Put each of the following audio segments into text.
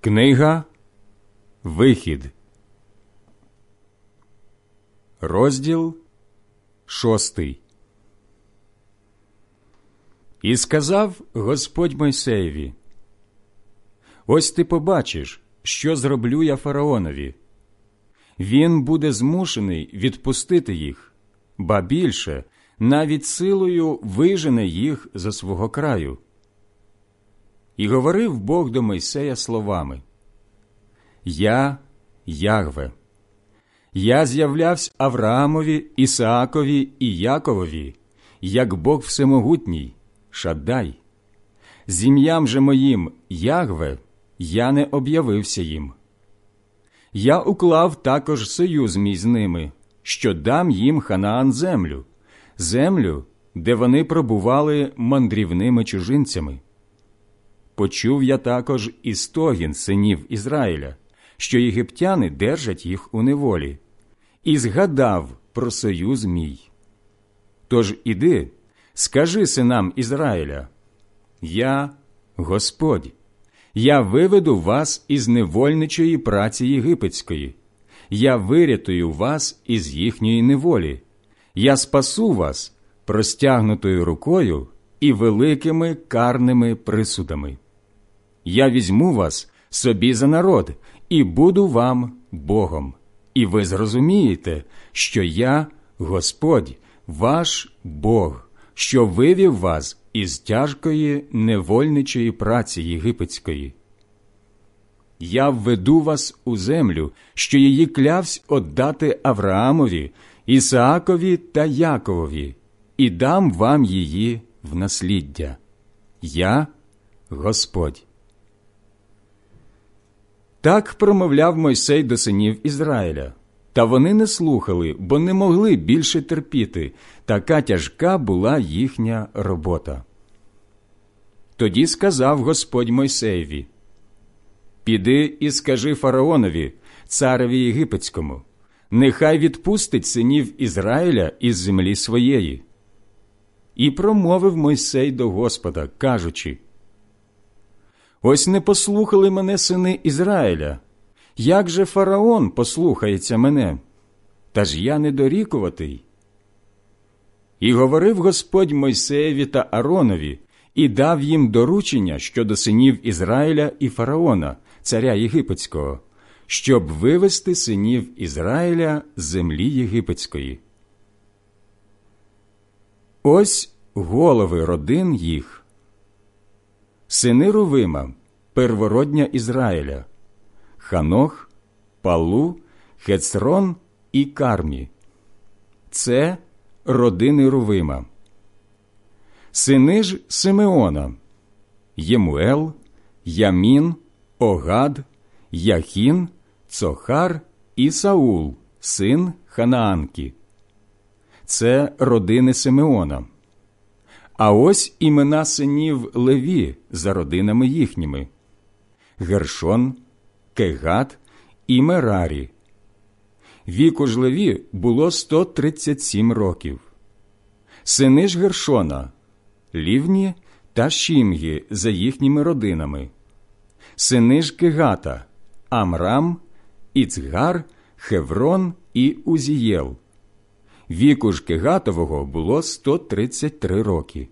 Книга Вихід, розділ шостий. І сказав Господь Мойсеєві: Ось ти побачиш, що зроблю я фараонові. Він буде змушений відпустити їх, ба більше навіть силою вижене їх за свого краю. І говорив Бог до Мойсея словами: Я Ягве, я з'являвся Авраамові, Ісаакові і Яковові, як Бог Всемогутній, Шаддай. З ім'ям же моїм Ягве я не об'явився їм. Я уклав також союз мій з ними, що дам їм Ханаан землю, землю, де вони пробували мандрівними чужинцями почув я також і стогін синів Ізраїля, що єгиптяни держать їх у неволі, і згадав про союз мій. Тож іди, скажи синам Ізраїля: Я Господь, я виведу вас із невольничої праці єгипетської, я вирятую вас із їхньої неволі, я спасу вас простягнутою рукою і великими карними присудами я візьму вас собі за народ і буду вам Богом, і ви зрозумієте, що я Господь, ваш Бог, що вивів вас із тяжкої невольничої праці єгипетської. Я введу вас у землю, що її клявсь отдати Авраамові, Ісаакові та Яковові, і дам вам її в насліддя. Я Господь. Так промовляв Мойсей до синів Ізраїля. Та вони не слухали, бо не могли більше терпіти. Така тяжка була їхня робота. Тоді сказав Господь Мойсеєві: Піди і скажи фараонові, цареві єгипетському, нехай відпустить синів Ізраїля із землі своєї. І промовив Мойсей до Господа, кажучи Ось не послухали мене сини Ізраїля. Як же фараон послухається мене? Та ж я недорікуватий. І говорив Господь Мойсеєві та Аронові і дав їм доручення щодо синів Ізраїля і фараона, царя Єгипетського, щоб вивести синів Ізраїля з землі єгипетської. Ось голови родин їх сини Рувима, первородня Ізраїля, Ханох, Палу, Хецрон і Кармі. Це родини Рувима. Сини ж Симеона, Ємуел, Ямін, Огад, Яхін, Цохар і Саул, син Ханаанки. Це родини Симеона. А ось імена синів Леві за родинами їхніми Гершон, Кегат і Мерарі. Віку ж Леві було 137 років. Сини ж Гершона, Лівні та Шімі за їхніми родинами. Сини ж Кегата, Амрам, Іцгар, Хеврон і Узієл віку ж Кегатового було 133 роки.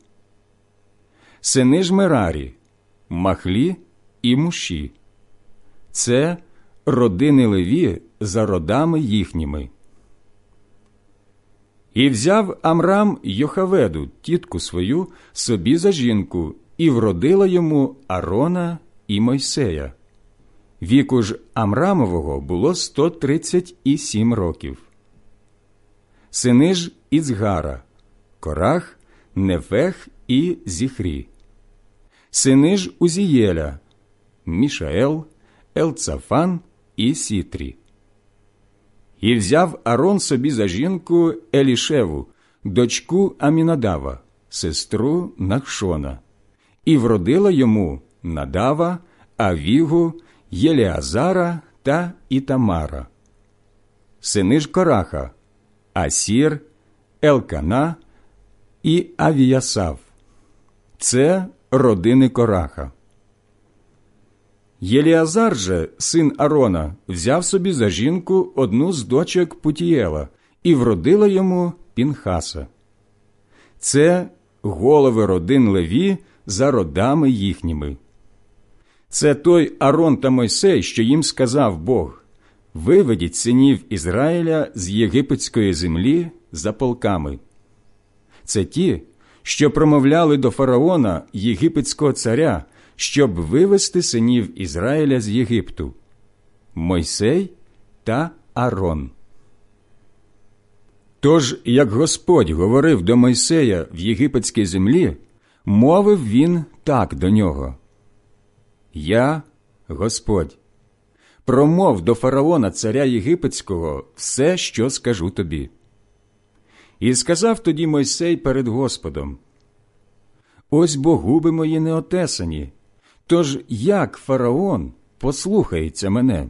Сини ж Мерарі, Махлі і Муші. Це родини Леві за родами їхніми. І взяв Амрам Йохаведу, тітку свою, собі за жінку, і вродила йому Арона і Мойсея. Віку ж Амрамового було 137 років сини ж Іцгара, Корах, Нефег і Зіхрі, сини ж Узієля, Мішаел, Елцафан і Сітрі. І взяв Арон собі за жінку Елішеву, дочку Амінадава, сестру Нахшона, і вродила йому Надава, Авігу, Єліазара та Ітамара. Сини ж Кораха, Асір, Елкана і Авіясав. Це родини Кораха. Єліазар же, син Арона, взяв собі за жінку одну з дочок Путієла і вродила йому Пінхаса. Це голови родин Леві за родами їхніми. Це той Арон та Мойсей, що їм сказав Бог виведіть синів Ізраїля з єгипетської землі за полками. Це ті, що промовляли до фараона єгипетського царя, щоб вивести синів Ізраїля з Єгипту Мойсей та Арон. Тож, як Господь говорив до Мойсея в єгипетській землі, мовив він так до нього. Я, Господь, промов до фараона царя єгипетського все, що скажу тобі. І сказав тоді Мойсей перед Господом: Ось бо губи мої неотесані, тож як фараон послухається мене?